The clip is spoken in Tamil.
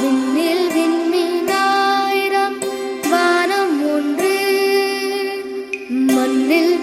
விண்ணில் விண்மீனாயிரம் வானம் ஒன்று மண்ணில்